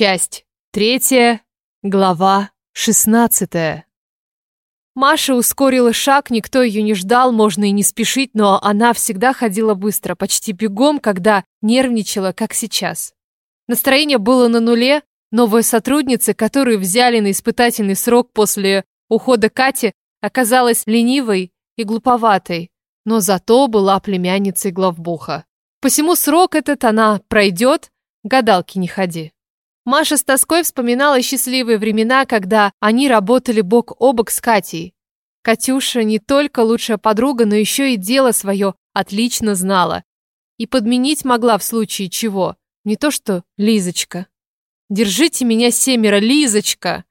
Часть третья, глава шестнадцатая. Маша ускорила шаг, никто ее не ждал, можно и не спешить, но она всегда ходила быстро, почти бегом, когда нервничала, как сейчас. Настроение было на нуле, новая сотрудница, которую взяли на испытательный срок после ухода Кати, оказалась ленивой и глуповатой, но зато была племянницей главбуха. Посему срок этот она пройдет, гадалки не ходи. Маша с тоской вспоминала счастливые времена, когда они работали бок о бок с Катей. Катюша не только лучшая подруга, но еще и дело свое отлично знала. И подменить могла в случае чего. Не то что Лизочка. «Держите меня семеро, Лизочка!»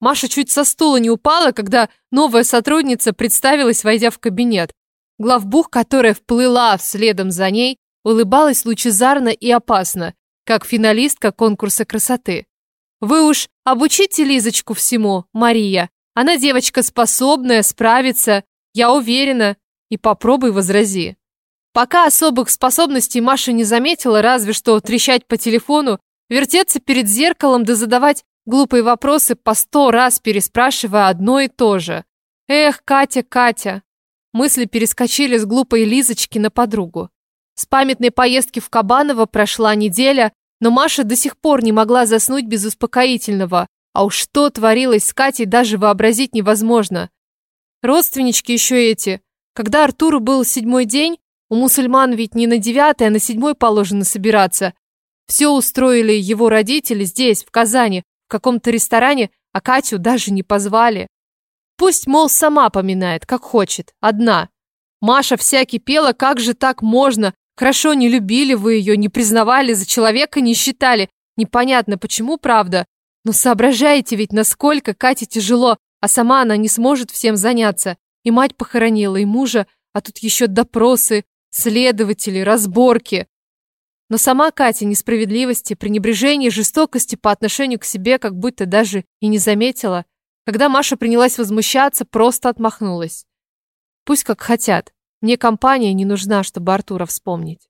Маша чуть со стула не упала, когда новая сотрудница представилась, войдя в кабинет. Главбух, которая вплыла следом за ней, улыбалась лучезарно и опасно, как финалистка конкурса красоты. Вы уж обучите Лизочку всему, Мария. Она девочка способная, справится, я уверена. И попробуй возрази. Пока особых способностей Маша не заметила, разве что трещать по телефону, вертеться перед зеркалом да задавать глупые вопросы по сто раз, переспрашивая одно и то же. Эх, Катя, Катя. Мысли перескочили с глупой Лизочки на подругу. С памятной поездки в Кабаново прошла неделя, но Маша до сих пор не могла заснуть без успокоительного. А уж что творилось с Катей, даже вообразить невозможно. Родственнички еще эти. Когда Артуру был седьмой день, у мусульман ведь не на девятый, а на седьмой положено собираться. Все устроили его родители здесь, в Казани, в каком-то ресторане, а Катю даже не позвали. Пусть, мол, сама поминает, как хочет, одна. Маша вся кипела, как же так можно, Хорошо, не любили вы ее, не признавали, за человека не считали. Непонятно, почему, правда. Но соображаете ведь, насколько Кате тяжело, а сама она не сможет всем заняться. И мать похоронила, и мужа, а тут еще допросы, следователи, разборки. Но сама Катя несправедливости, пренебрежения, жестокости по отношению к себе как будто даже и не заметила. Когда Маша принялась возмущаться, просто отмахнулась. Пусть как хотят. Мне компания не нужна, чтобы Артура вспомнить.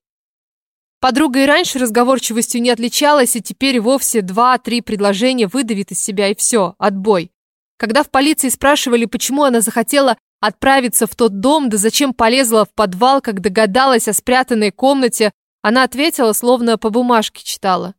Подруга и раньше разговорчивостью не отличалась, и теперь вовсе два-три предложения выдавит из себя, и все, отбой. Когда в полиции спрашивали, почему она захотела отправиться в тот дом, да зачем полезла в подвал, как догадалась о спрятанной комнате, она ответила, словно по бумажке читала.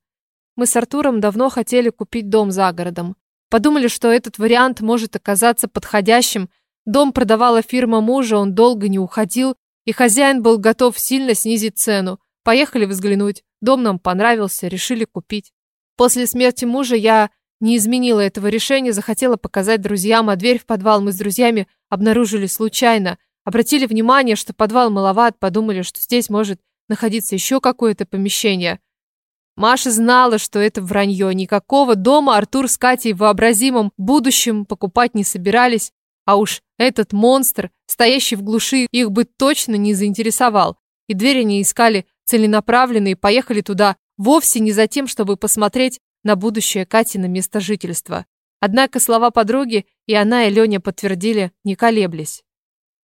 Мы с Артуром давно хотели купить дом за городом. Подумали, что этот вариант может оказаться подходящим Дом продавала фирма мужа, он долго не уходил, и хозяин был готов сильно снизить цену. Поехали взглянуть. Дом нам понравился, решили купить. После смерти мужа я не изменила этого решения, захотела показать друзьям, а дверь в подвал мы с друзьями обнаружили случайно. Обратили внимание, что подвал маловат, подумали, что здесь может находиться еще какое-то помещение. Маша знала, что это вранье. Никакого дома Артур с Катей в вообразимом будущем покупать не собирались. А уж этот монстр, стоящий в глуши, их бы точно не заинтересовал. И двери они искали целенаправленно и поехали туда вовсе не за тем, чтобы посмотреть на будущее Кати на место жительства. Однако слова подруги и она, и Леня подтвердили, не колеблясь.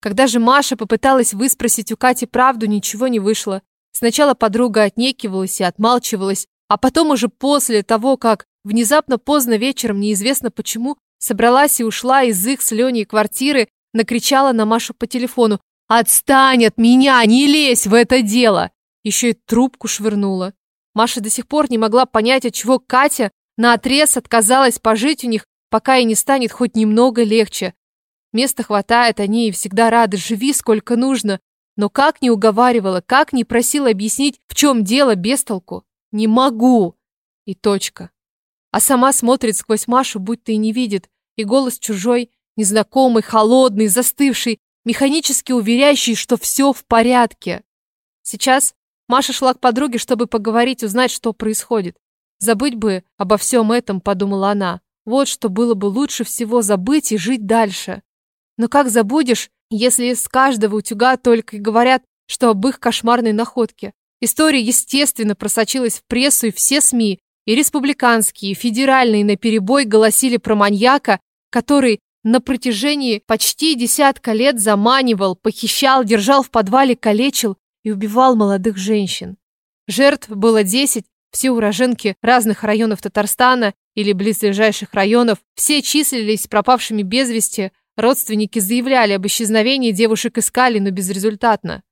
Когда же Маша попыталась выспросить у Кати правду, ничего не вышло. Сначала подруга отнекивалась и отмалчивалась, а потом уже после того, как внезапно поздно вечером, неизвестно почему, Собралась и ушла из их с Леней квартиры, накричала на Машу по телефону. «Отстань от меня! Не лезь в это дело!» Еще и трубку швырнула. Маша до сих пор не могла понять, от чего Катя наотрез отказалась пожить у них, пока ей не станет хоть немного легче. Места хватает, они и всегда рады, живи сколько нужно. Но как не уговаривала, как не просила объяснить, в чем дело без толку. Не могу. И точка. А сама смотрит сквозь Машу, будто и не видит и голос чужой, незнакомый, холодный, застывший, механически уверяющий, что все в порядке. Сейчас Маша шла к подруге, чтобы поговорить, узнать, что происходит. Забыть бы обо всем этом, подумала она. Вот что было бы лучше всего забыть и жить дальше. Но как забудешь, если с каждого утюга только и говорят, что об их кошмарной находке? История, естественно, просочилась в прессу и все СМИ, и республиканские, и федеральные наперебой голосили про маньяка, который на протяжении почти десятка лет заманивал, похищал, держал в подвале, калечил и убивал молодых женщин. Жертв было десять, Все уроженки разных районов Татарстана или близлежащих районов, все числились пропавшими без вести, родственники заявляли об исчезновении, девушек искали, но безрезультатно.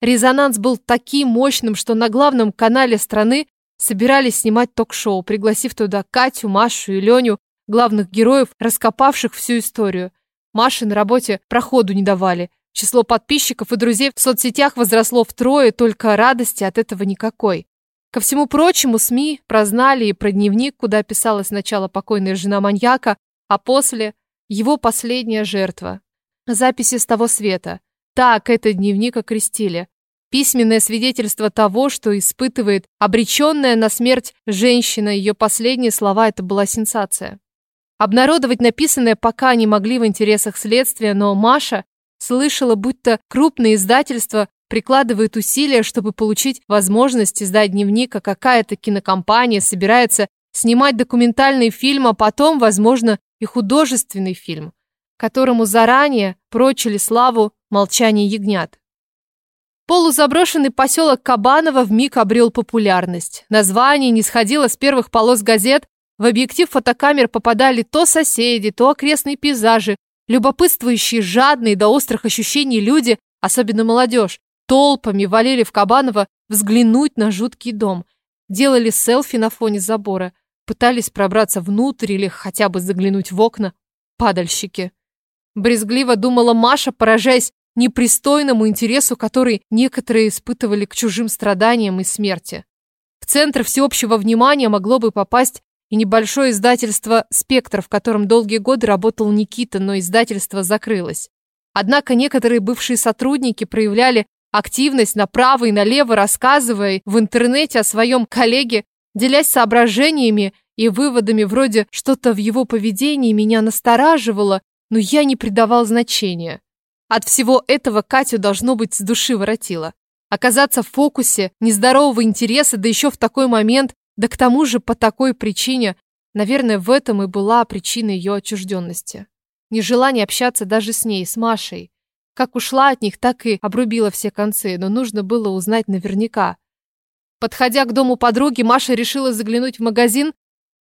Резонанс был таким мощным, что на главном канале страны собирались снимать ток-шоу, пригласив туда Катю, Машу и Леню, главных героев, раскопавших всю историю. Маше на работе проходу не давали. Число подписчиков и друзей в соцсетях возросло втрое, только радости от этого никакой. Ко всему прочему, СМИ прознали и про дневник, куда писала сначала покойная жена маньяка, а после его последняя жертва. Записи с того света. Так этот дневник окрестили. Письменное свидетельство того, что испытывает обреченная на смерть женщина, ее последние слова – это была сенсация. Обнародовать написанное пока не могли в интересах следствия, но Маша слышала, будто крупные издательства прикладывают усилия, чтобы получить возможность издать дневник, а какая-то кинокомпания собирается снимать документальный фильм, а потом, возможно, и художественный фильм, которому заранее прочили славу молчания ягнят. Полузаброшенный поселок Кабаново вмиг обрел популярность. Название не сходило с первых полос газет, в объектив фотокамер попадали то соседи, то окрестные пейзажи, любопытствующие, жадные до острых ощущений люди, особенно молодежь, толпами валили в Кабаново взглянуть на жуткий дом, делали селфи на фоне забора, пытались пробраться внутрь или хотя бы заглянуть в окна. Падальщики. Брезгливо думала Маша, поражаясь непристойному интересу, который некоторые испытывали к чужим страданиям и смерти. В центр всеобщего внимания могло бы попасть и небольшое издательство «Спектр», в котором долгие годы работал Никита, но издательство закрылось. Однако некоторые бывшие сотрудники проявляли активность направо и налево, рассказывая в интернете о своем коллеге, делясь соображениями и выводами вроде «что-то в его поведении меня настораживало, но я не придавал значения». От всего этого Катю должно быть с души воротило. Оказаться в фокусе нездорового интереса, да еще в такой момент, да к тому же по такой причине, наверное, в этом и была причина ее отчужденности. Нежелание общаться даже с ней, с Машей. Как ушла от них, так и обрубила все концы, но нужно было узнать наверняка. Подходя к дому подруги, Маша решила заглянуть в магазин,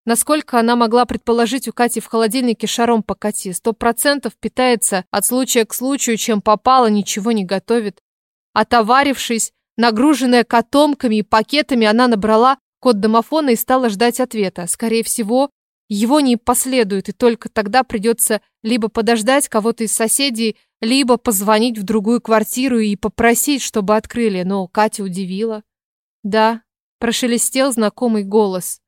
Насколько она могла предположить, у Кати в холодильнике шаром покати. Сто процентов питается от случая к случаю, чем попало, ничего не готовит. Отоварившись, нагруженная котомками и пакетами, она набрала код домофона и стала ждать ответа. Скорее всего, его не последует, и только тогда придется либо подождать кого-то из соседей, либо позвонить в другую квартиру и попросить, чтобы открыли. Но Катя удивила. Да, прошелестел знакомый голос.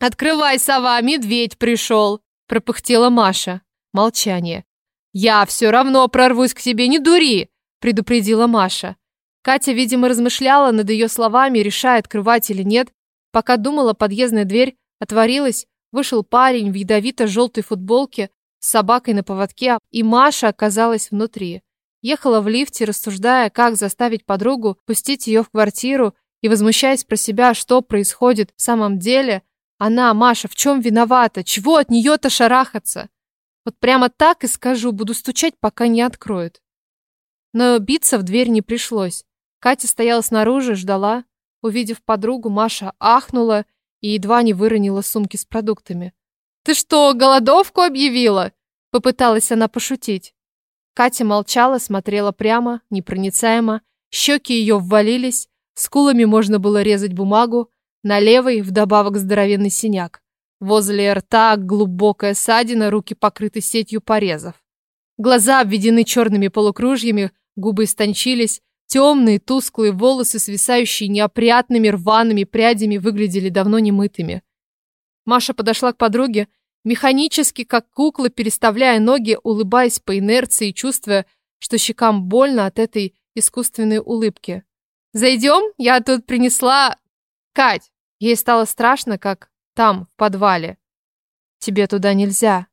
«Открывай, сова, медведь пришел!» – пропыхтела Маша. Молчание. «Я все равно прорвусь к тебе, не дури!» – предупредила Маша. Катя, видимо, размышляла над ее словами, решая, открывать или нет. Пока думала, подъездная дверь отворилась, вышел парень в ядовито-желтой футболке с собакой на поводке, и Маша оказалась внутри. Ехала в лифте, рассуждая, как заставить подругу пустить ее в квартиру и возмущаясь про себя, что происходит в самом деле, она, Маша, в чем виновата? Чего от нее-то шарахаться? Вот прямо так и скажу, буду стучать, пока не откроют. Но биться в дверь не пришлось. Катя стояла снаружи, ждала. Увидев подругу, Маша ахнула и едва не выронила сумки с продуктами. «Ты что, голодовку объявила?» Попыталась она пошутить. Катя молчала, смотрела прямо, непроницаемо. Щеки ее ввалились, скулами можно было резать бумагу, на левой вдобавок здоровенный синяк. Возле рта глубокая ссадина, руки покрыты сетью порезов. Глаза обведены черными полукружьями, губы истончились, темные тусклые волосы, свисающие неопрятными рваными прядями, выглядели давно немытыми. Маша подошла к подруге, механически, как кукла, переставляя ноги, улыбаясь по инерции, чувствуя, что щекам больно от этой искусственной улыбки. «Зайдем? Я тут принесла Кать!» Ей стало страшно, как там, в подвале. «Тебе туда нельзя».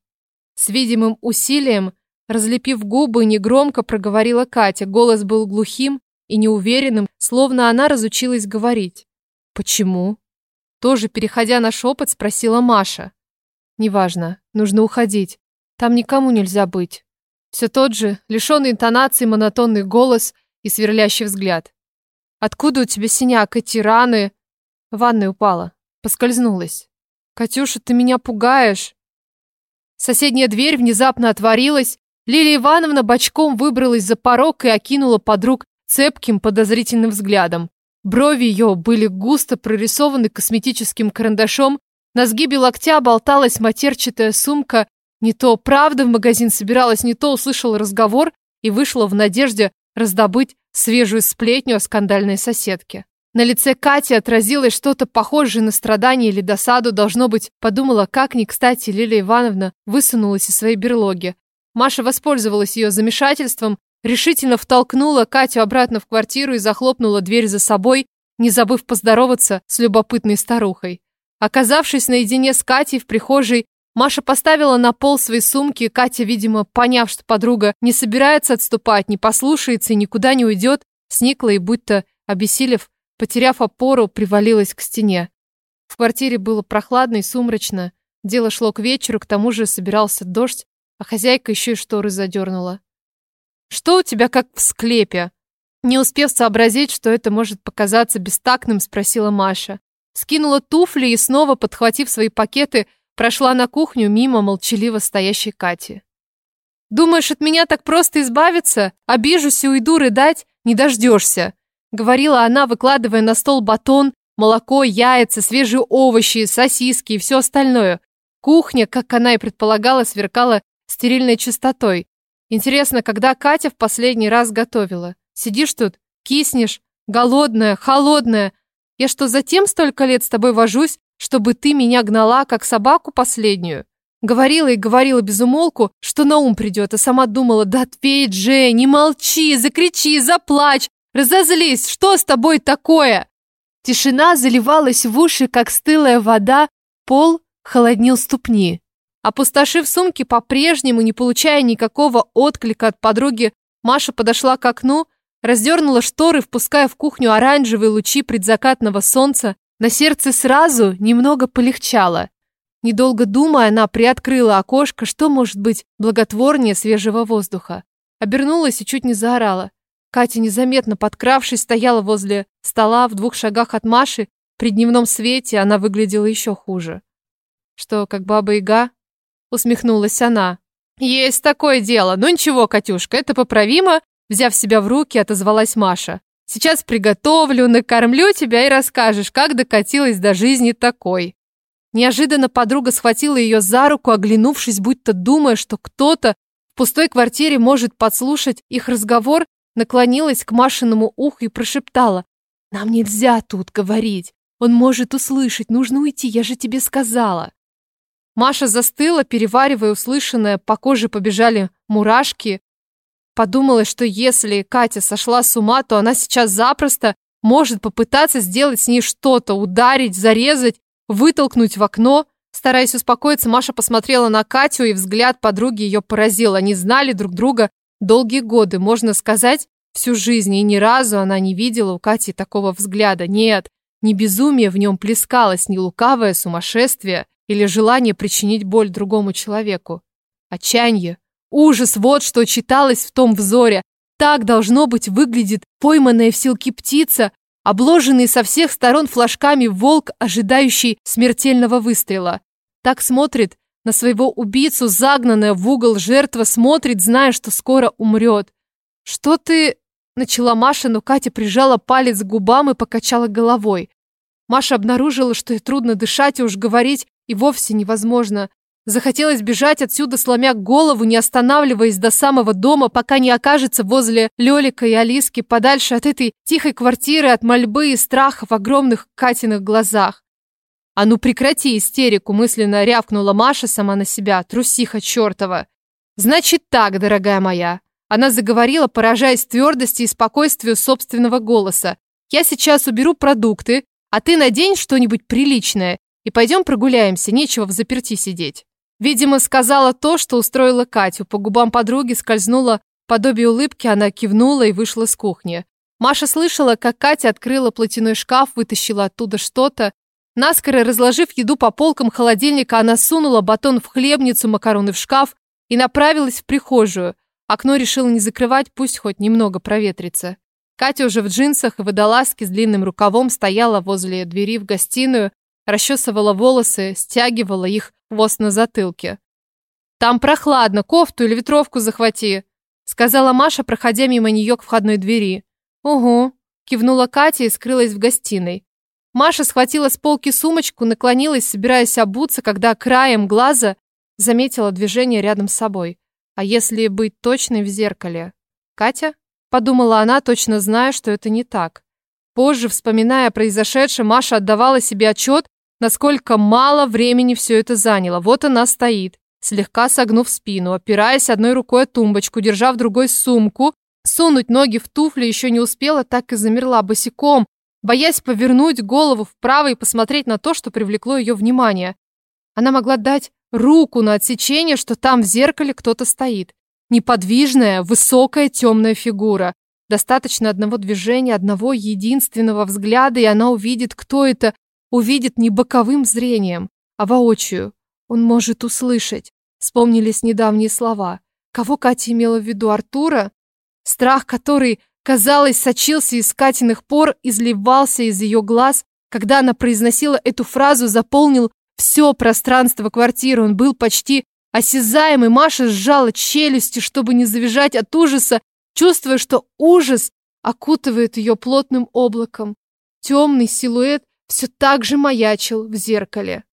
С видимым усилием, разлепив губы, негромко проговорила Катя. Голос был глухим и неуверенным, словно она разучилась говорить. «Почему?» Тоже, переходя на шепот, спросила Маша. «Неважно, нужно уходить. Там никому нельзя быть». Все тот же, лишенный интонации, монотонный голос и сверлящий взгляд. «Откуда у тебя синяк, эти раны?» В ванной упала. Поскользнулась. «Катюша, ты меня пугаешь!» Соседняя дверь внезапно отворилась. Лилия Ивановна бочком выбралась за порог и окинула подруг цепким подозрительным взглядом. Брови ее были густо прорисованы косметическим карандашом, на сгибе локтя болталась матерчатая сумка. Не то правда в магазин собиралась, не то услышала разговор и вышла в надежде раздобыть свежую сплетню о скандальной соседке. На лице Кати отразилось что-то похожее на страдание или досаду, должно быть, подумала, как ни кстати Лилия Ивановна высунулась из своей берлоги. Маша воспользовалась ее замешательством, решительно втолкнула Катю обратно в квартиру и захлопнула дверь за собой, не забыв поздороваться с любопытной старухой. Оказавшись наедине с Катей в прихожей, Маша поставила на пол свои сумки, Катя, видимо, поняв, что подруга не собирается отступать, не послушается и никуда не уйдет, сникла и, будто обессилев, Потеряв опору, привалилась к стене. В квартире было прохладно и сумрачно. Дело шло к вечеру, к тому же собирался дождь, а хозяйка еще и шторы задернула. «Что у тебя как в склепе?» Не успев сообразить, что это может показаться бестактным, спросила Маша. Скинула туфли и снова, подхватив свои пакеты, прошла на кухню мимо молчаливо стоящей Кати. «Думаешь, от меня так просто избавиться? Обижусь и уйду рыдать? Не дождешься!» Говорила она, выкладывая на стол батон, молоко, яйца, свежие овощи, сосиски и все остальное. Кухня, как она и предполагала, сверкала стерильной чистотой. Интересно, когда Катя в последний раз готовила? Сидишь тут, киснешь, голодная, холодная. Я что, затем столько лет с тобой вожусь, чтобы ты меня гнала, как собаку последнюю? Говорила и говорила без умолку, что на ум придет, а сама думала, да ответь же, не молчи, закричи, заплачь, Разозлись, что с тобой такое? Тишина заливалась в уши, как стылая вода, пол холоднил ступни. Опустошив сумки по-прежнему, не получая никакого отклика от подруги, Маша подошла к окну, раздернула шторы, впуская в кухню оранжевые лучи предзакатного солнца. На сердце сразу немного полегчало. Недолго думая, она приоткрыла окошко, что может быть благотворнее свежего воздуха. Обернулась и чуть не заорала. Катя, незаметно подкравшись, стояла возле стола в двух шагах от Маши. При дневном свете она выглядела еще хуже. «Что, как баба-яга?» Усмехнулась она. «Есть такое дело. Ну ничего, Катюшка, это поправимо». Взяв себя в руки, отозвалась Маша. «Сейчас приготовлю, накормлю тебя и расскажешь, как докатилась до жизни такой». Неожиданно подруга схватила ее за руку, оглянувшись, будто думая, что кто-то в пустой квартире может подслушать их разговор наклонилась к Машиному уху и прошептала. «Нам нельзя тут говорить. Он может услышать. Нужно уйти, я же тебе сказала». Маша застыла, переваривая услышанное, по коже побежали мурашки. Подумала, что если Катя сошла с ума, то она сейчас запросто может попытаться сделать с ней что-то, ударить, зарезать, вытолкнуть в окно. Стараясь успокоиться, Маша посмотрела на Катю, и взгляд подруги ее поразил. Они знали друг друга Долгие годы, можно сказать, всю жизнь, и ни разу она не видела у Кати такого взгляда. Нет, не безумие в нем плескалось, не лукавое сумасшествие или желание причинить боль другому человеку. Отчаяние, ужас, вот что читалось в том взоре. Так, должно быть, выглядит пойманная в силки птица, обложенный со всех сторон флажками волк, ожидающий смертельного выстрела. Так смотрит на своего убийцу, загнанная в угол жертва, смотрит, зная, что скоро умрет. «Что ты...» — начала Маша, но Катя прижала палец к губам и покачала головой. Маша обнаружила, что ей трудно дышать и уж говорить и вовсе невозможно. Захотелось бежать отсюда, сломя голову, не останавливаясь до самого дома, пока не окажется возле Лёлика и Алиски, подальше от этой тихой квартиры, от мольбы и страха в огромных Катиных глазах. «А ну прекрати истерику!» мысленно рявкнула Маша сама на себя, трусиха чертова. «Значит так, дорогая моя!» Она заговорила, поражаясь твердости и спокойствию собственного голоса. «Я сейчас уберу продукты, а ты надень что-нибудь приличное и пойдем прогуляемся, нечего в заперти сидеть». Видимо, сказала то, что устроила Катю. По губам подруги скользнула подобие улыбки, она кивнула и вышла с кухни. Маша слышала, как Катя открыла платяной шкаф, вытащила оттуда что-то, Наскоро разложив еду по полкам холодильника, она сунула батон в хлебницу, макароны в шкаф и направилась в прихожую. Окно решила не закрывать, пусть хоть немного проветрится. Катя уже в джинсах и водолазке с длинным рукавом стояла возле двери в гостиную. расчесывала волосы, стягивала их хвост на затылке. «Там прохладно, кофту или ветровку захвати», сказала Маша, проходя мимо нее к входной двери. «Угу», кивнула Катя и скрылась в гостиной. Маша схватила с полки сумочку, наклонилась, собираясь обуться, когда краем глаза заметила движение рядом с собой. А если быть точной в зеркале? Катя? Подумала она, точно зная, что это не так. Позже, вспоминая произошедшее, Маша отдавала себе отчет, насколько мало времени все это заняло. Вот она стоит, слегка согнув спину, опираясь одной рукой о тумбочку, держа в другой сумку, сунуть ноги в туфли еще не успела, так и замерла босиком, боясь повернуть голову вправо и посмотреть на то, что привлекло ее внимание. Она могла дать руку на отсечение, что там в зеркале кто-то стоит. Неподвижная, высокая, темная фигура. Достаточно одного движения, одного единственного взгляда, и она увидит, кто это, увидит не боковым зрением, а воочию. Он может услышать. Вспомнились недавние слова. Кого Катя имела в виду? Артура? Страх, который, казалось, сочился из Катиных пор, изливался из ее глаз, когда она произносила эту фразу, заполнил все пространство квартиры. Он был почти Осязаемый Маша сжала челюсти, чтобы не завизжать от ужаса, чувствуя, что ужас окутывает ее плотным облаком. Темный силуэт все так же маячил в зеркале.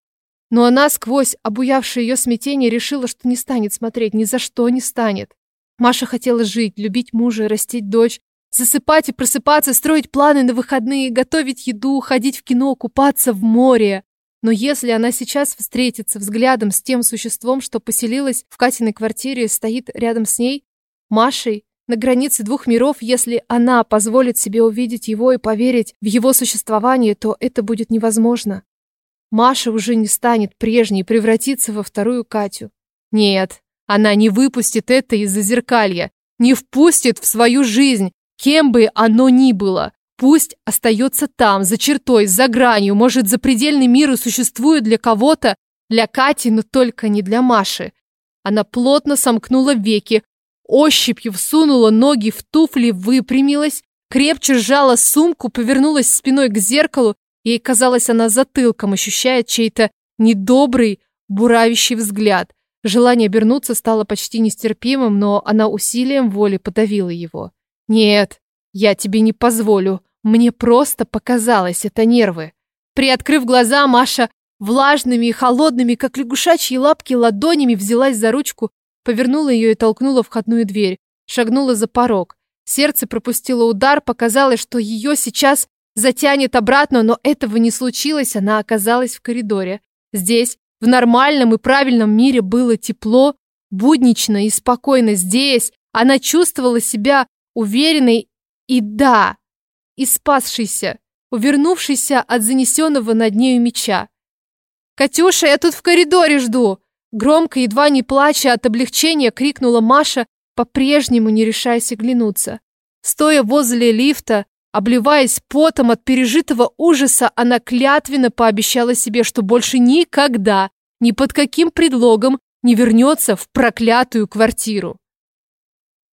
Но она сквозь обуявшее ее смятение решила, что не станет смотреть, ни за что не станет. Маша хотела жить, любить мужа и растить дочь, засыпать и просыпаться, строить планы на выходные, готовить еду, ходить в кино, купаться в море. Но если она сейчас встретится взглядом с тем существом, что поселилось в Катиной квартире и стоит рядом с ней, Машей, на границе двух миров, если она позволит себе увидеть его и поверить в его существование, то это будет невозможно. Маша уже не станет прежней и превратится во вторую Катю. Нет, она не выпустит это из-за зеркалья, не впустит в свою жизнь, кем бы оно ни было. Пусть остается там, за чертой, за гранью, может, запредельный мир и существует для кого-то, для Кати, но только не для Маши. Она плотно сомкнула веки, ощупью всунула ноги в туфли, выпрямилась, крепче сжала сумку, повернулась спиной к зеркалу, ей казалось, она затылком ощущает чей-то недобрый, буравящий взгляд. Желание обернуться стало почти нестерпимым, но она усилием воли подавила его. «Нет, я тебе не позволю», мне просто показалось, это нервы. Приоткрыв глаза, Маша влажными и холодными, как лягушачьи лапки, ладонями взялась за ручку, повернула ее и толкнула входную дверь, шагнула за порог. Сердце пропустило удар, показалось, что ее сейчас затянет обратно, но этого не случилось, она оказалась в коридоре. Здесь, в нормальном и правильном мире было тепло, буднично и спокойно. Здесь она чувствовала себя уверенной и да, и спасшийся, увернувшийся от занесенного над нею меча. «Катюша, я тут в коридоре жду!» Громко, едва не плача от облегчения, крикнула Маша, по-прежнему не решаясь оглянуться. Стоя возле лифта, обливаясь потом от пережитого ужаса, она клятвенно пообещала себе, что больше никогда, ни под каким предлогом не вернется в проклятую квартиру.